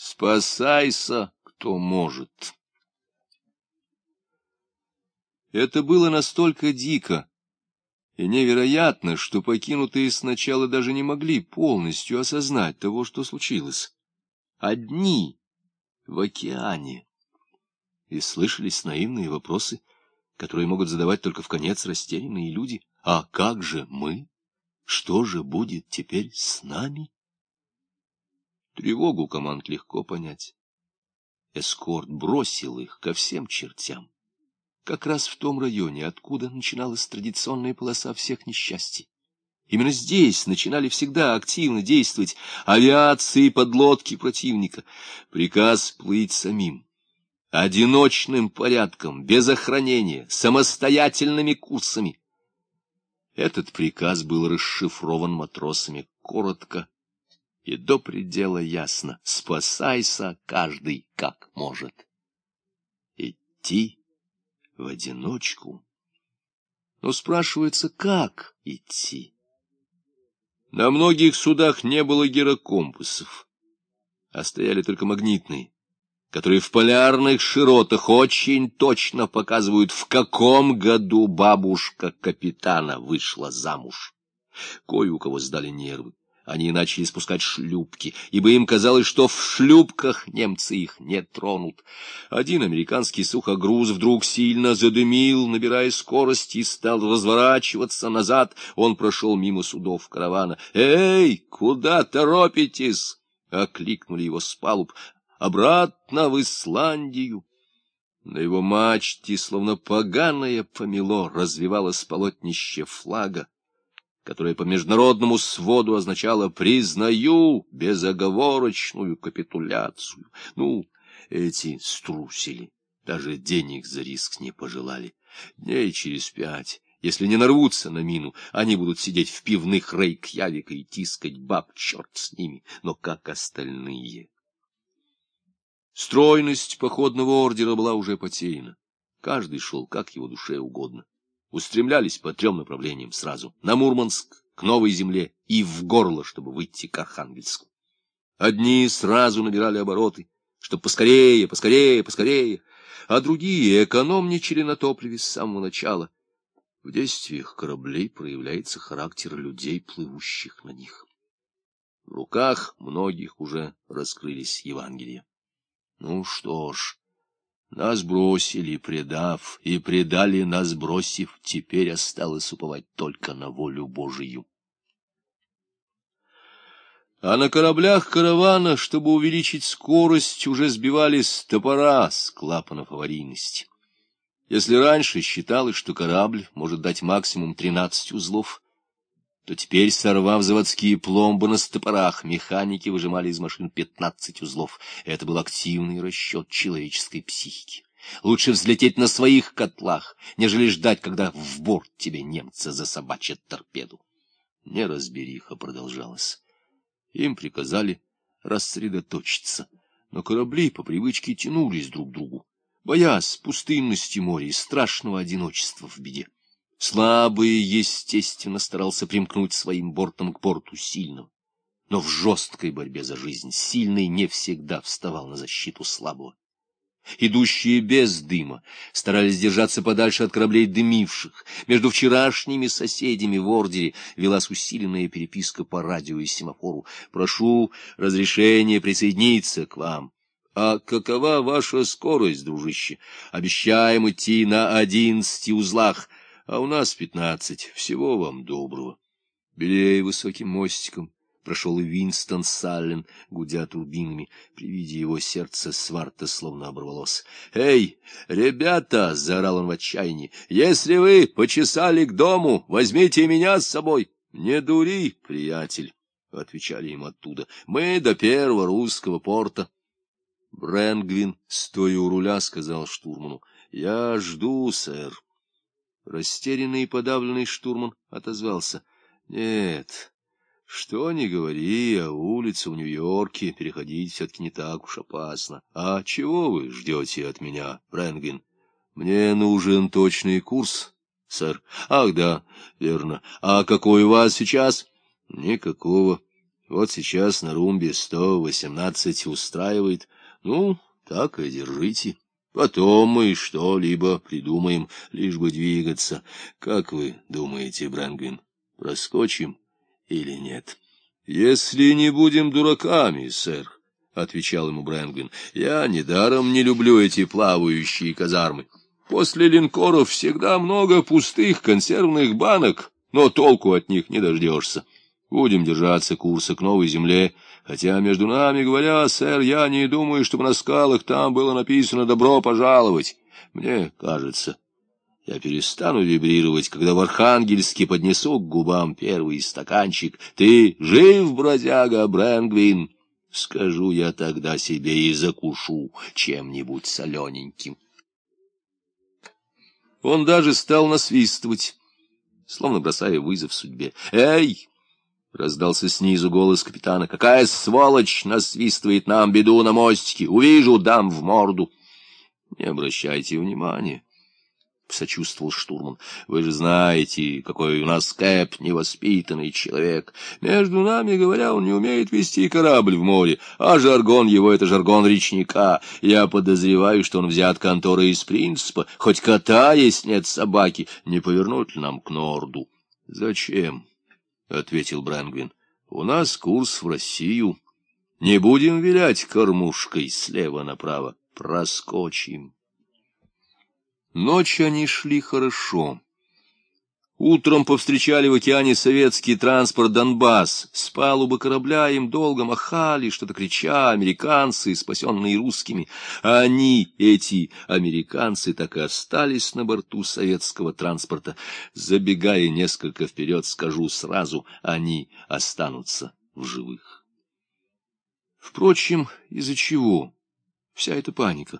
Спасайся, кто может. Это было настолько дико и невероятно, что покинутые сначала даже не могли полностью осознать того, что случилось. Одни в океане. И слышались наивные вопросы, которые могут задавать только в конец растерянные люди. А как же мы? Что же будет теперь с нами? Тревогу команд легко понять. Эскорт бросил их ко всем чертям как раз в том районе, откуда начиналась традиционная полоса всех несчастий. Именно здесь начинали всегда активно действовать авиации и подлодки противника. Приказ плыть самим, одиночным порядком, без охранения, самостоятельными курсами. Этот приказ был расшифрован матросами коротко и до предела ясно. Спасайся каждый как может. Идти в одиночку. Но спрашивается, как идти? На многих судах не было гирокомпасов, а стояли только магнитные, которые в полярных широтах очень точно показывают, в каком году бабушка капитана вышла замуж. Кое у кого сдали нервы. Они начали спускать шлюпки, ибо им казалось, что в шлюпках немцы их не тронут. Один американский сухогруз вдруг сильно задымил, набирая скорость, и стал разворачиваться назад. Он прошел мимо судов каравана. «Эй, куда торопитесь?» — окликнули его с палуб. «Обратно в Исландию». На его мачте, словно поганое помело, развивалось полотнище флага которое по международному своду означало «признаю безоговорочную капитуляцию». Ну, эти струсили, даже денег за риск не пожелали. Дней через пять, если не нарвутся на мину, они будут сидеть в пивных Рейкьявика и тискать баб, черт с ними, но как остальные. Стройность походного ордера была уже потеряна. Каждый шел, как его душе угодно устремлялись по трем направлениям сразу — на Мурманск, к Новой Земле и в горло, чтобы выйти к Архангельску. Одни сразу набирали обороты, чтобы поскорее, поскорее, поскорее, а другие экономничали на топливе с самого начала. В действиях кораблей проявляется характер людей, плывущих на них. В руках многих уже раскрылись Евангелия. Ну что ж, нас бросили, предав, и предали нас, бросив, теперь осталось уповать только на волю Божию. А на кораблях каравана, чтобы увеличить скорость, уже сбивались топора с клапанов аварийности. Если раньше считалось, что корабль может дать максимум тринадцать узлов, то теперь, сорвав заводские пломбы на стопорах, механики выжимали из машин пятнадцать узлов. Это был активный расчет человеческой психики. Лучше взлететь на своих котлах, нежели ждать, когда в борт тебе немцы засобачат торпеду. Неразбериха продолжалась. Им приказали рассредоточиться, но корабли по привычке тянулись друг к другу, боясь пустынности моря и страшного одиночества в беде. Слабый, естественно, старался примкнуть своим бортом к борту сильного. Но в жесткой борьбе за жизнь сильный не всегда вставал на защиту слабого. Идущие без дыма старались держаться подальше от кораблей дымивших. Между вчерашними соседями в ордере велась усиленная переписка по радио и семафору. «Прошу разрешения присоединиться к вам». «А какова ваша скорость, дружище? Обещаем идти на одиннадцати узлах» а у нас пятнадцать. Всего вам доброго. Белее высоким мостиком прошел и Винстон Саллен, гудя турбинами. При виде его сердце сварта словно оборвалось. — Эй, ребята! — заорал он в отчаянии. — Если вы почесали к дому, возьмите меня с собой. — Не дури, приятель, — отвечали им оттуда. — Мы до первого русского порта. Брэнгвин, стоя у руля, сказал штурману. — Я жду, сэр. Растерянный и подавленный штурман отозвался. — Нет, что ни говори, а улицу в Нью-Йорке переходить все-таки не так уж опасно. А чего вы ждете от меня, Брэнгвин? Мне нужен точный курс, сэр. Ах, да, верно. А какой у вас сейчас? Никакого. Вот сейчас на румбе сто восемнадцать устраивает. Ну, так и держите. Потом мы что-либо придумаем, лишь бы двигаться. Как вы думаете, Брэнгвин, проскочим или нет? — Если не будем дураками, сэр, — отвечал ему Брэнгвин, — я недаром не люблю эти плавающие казармы. После линкоров всегда много пустых консервных банок, но толку от них не дождешься. Будем держаться курса к новой земле, хотя, между нами говоря, сэр, я не думаю, чтобы на скалах там было написано «добро пожаловать». Мне кажется, я перестану вибрировать, когда в Архангельске поднесу к губам первый стаканчик. Ты жив, бродяга Брэнгвин? Скажу я тогда себе и закушу чем-нибудь солененьким. Он даже стал насвистывать, словно бросая вызов судьбе. «Эй!» — раздался снизу голос капитана. — Какая сволочь насвистывает нам беду на мостике! Увижу, дам в морду! — Не обращайте внимания, — сочувствовал штурман. — Вы же знаете, какой у нас Кэп невоспитанный человек. Между нами, говоря, он не умеет вести корабль в море, а жаргон его — это жаргон речника. Я подозреваю, что он взят конторой из принципа. Хоть кота есть нет собаки, не повернуть ли нам к Норду? — Зачем? —— ответил Брэнгвин. — У нас курс в Россию. Не будем вилять кормушкой слева направо. Проскочим. Ночь они шли хорошо. Утром повстречали в океане советский транспорт «Донбасс». С палубы корабля им долго махали, что-то крича, американцы, спасенные русскими. А они, эти американцы, так и остались на борту советского транспорта. Забегая несколько вперед, скажу сразу, они останутся в живых. Впрочем, из-за чего вся эта паника?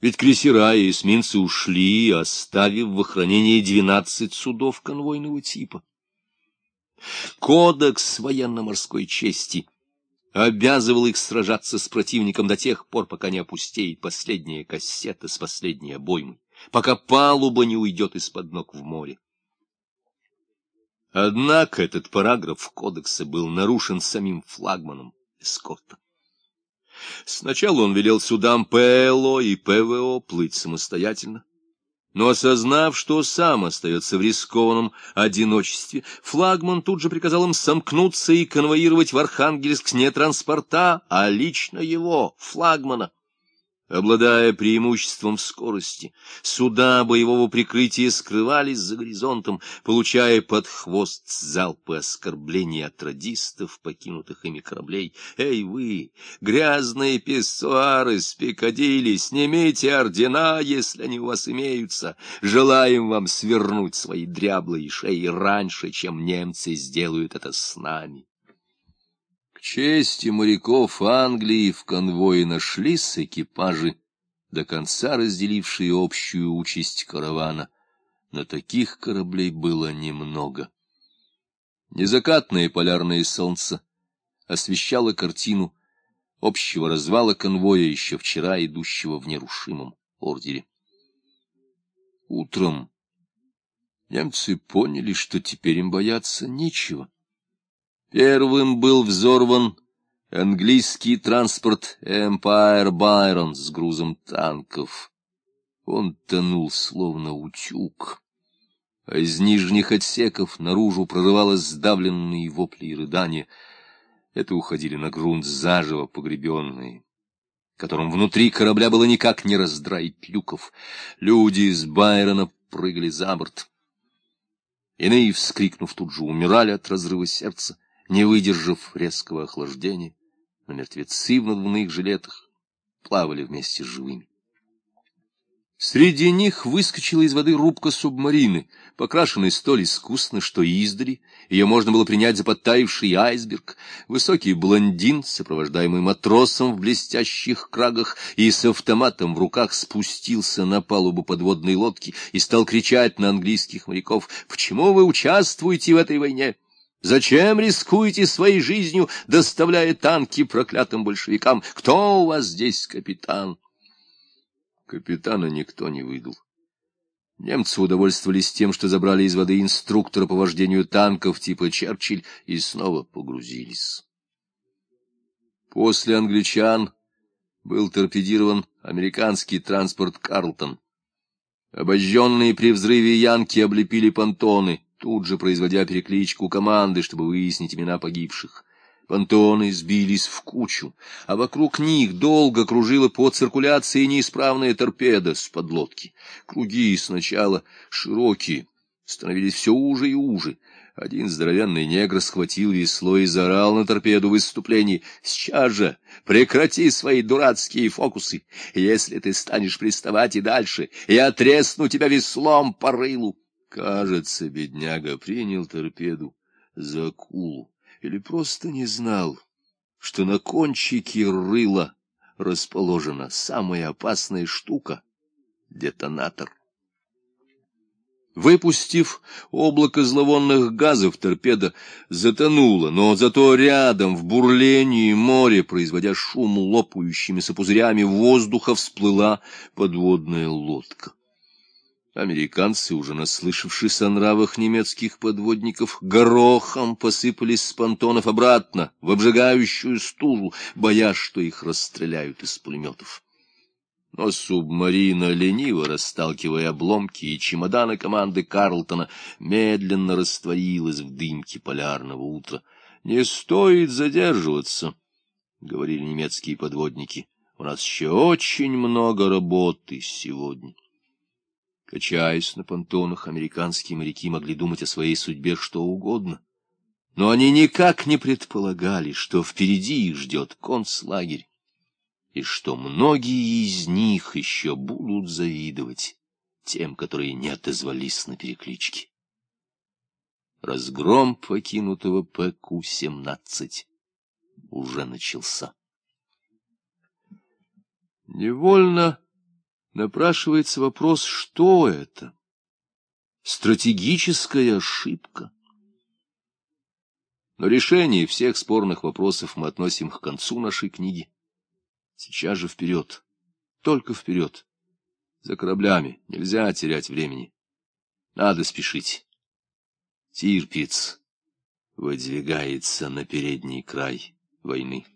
Ведь крейсера и эсминцы ушли, оставив в охранении двенадцать судов конвойного типа. Кодекс военно-морской чести обязывал их сражаться с противником до тех пор, пока не опустеет последняя кассета с последней обоймой, пока палуба не уйдет из-под ног в море. Однако этот параграф кодекса был нарушен самим флагманом эскорта. Сначала он велел судам ПЛО и ПВО плыть самостоятельно. Но осознав, что сам остается в рискованном одиночестве, флагман тут же приказал им сомкнуться и конвоировать в Архангельск не транспорта, а лично его, флагмана. Обладая преимуществом в скорости, суда боевого прикрытия скрывались за горизонтом, получая под хвост залпы оскорблений от радистов, покинутых ими кораблей. «Эй вы, грязные писсуары с Пикадилли, снимите ордена, если они у вас имеются. Желаем вам свернуть свои дряблые шеи раньше, чем немцы сделают это с нами» чести моряков Англии в конвое нашлись экипажи, до конца разделившие общую участь каравана. Но таких кораблей было немного. Незакатное полярное солнце освещало картину общего развала конвоя еще вчера идущего в нерушимом ордере. Утром немцы поняли, что теперь им бояться нечего. Первым был взорван английский транспорт Empire Byron с грузом танков. Он тонул, словно утюг, а из нижних отсеков наружу прорывалось сдавленные вопли и рыдания. Это уходили на грунт заживо погребенные, которым внутри корабля было никак не раздраить люков. Люди из Байрона прыгали за борт. Иные, вскрикнув, тут же умирали от разрыва сердца не выдержав резкого охлаждения, но мертвецы в надувных жилетах плавали вместе с живыми. Среди них выскочила из воды рубка субмарины, покрашенная столь искусно, что издали ее можно было принять за подтаивший айсберг. Высокий блондин, сопровождаемый матросом в блестящих крагах и с автоматом в руках, спустился на палубу подводной лодки и стал кричать на английских моряков «Почему вы участвуете в этой войне?» Зачем рискуете своей жизнью, доставляя танки проклятым большевикам? Кто у вас здесь капитан? Капитана никто не выдал. Немцы удовольствовались тем, что забрали из воды инструктора по вождению танков типа Черчилль и снова погрузились. После англичан был торпедирован американский транспорт «Карлтон». Обожженные при взрыве янки облепили понтоны, тут же производя перекличку команды, чтобы выяснить имена погибших. Понтоны сбились в кучу, а вокруг них долго кружила по циркуляции неисправная торпеда с подлодки. Круги сначала широкие, становились все уже и уже. Один здоровенный негр схватил весло и заорал на торпеду в выступлении. «Сейчас же прекрати свои дурацкие фокусы! Если ты станешь приставать и дальше, я тресну тебя веслом по рылу!» Кажется, бедняга принял торпеду за акулу или просто не знал, что на кончике рыла расположена самая опасная штука — детонатор. Выпустив облако зловонных газов, торпеда затонула, но зато рядом, в бурлении моря, производя шум лопающимися пузырями воздуха, всплыла подводная лодка. Американцы, уже наслышавшись о нравах немецких подводников, горохом посыпались с понтонов обратно в обжигающую стужу, боясь, что их расстреляют из пулеметов. Но субмарина, лениво расталкивая обломки и чемоданы команды Карлтона, медленно растворилась в дымке полярного утра. — Не стоит задерживаться, — говорили немецкие подводники. — У нас еще очень много работы сегодня. Качаясь на понтонах, американские моряки могли думать о своей судьбе что угодно. Но они никак не предполагали, что впереди их ждет концлагерь, и что многие из них еще будут завидовать тем, которые не отозвались на переклички. Разгром покинутого ПК-17 уже начался. Невольно напрашивается вопрос, что это? Стратегическая ошибка. Но решение всех спорных вопросов мы относим к концу нашей книги. Сейчас же вперед, только вперед. За кораблями нельзя терять времени. Надо спешить. Тирпиц выдвигается на передний край войны.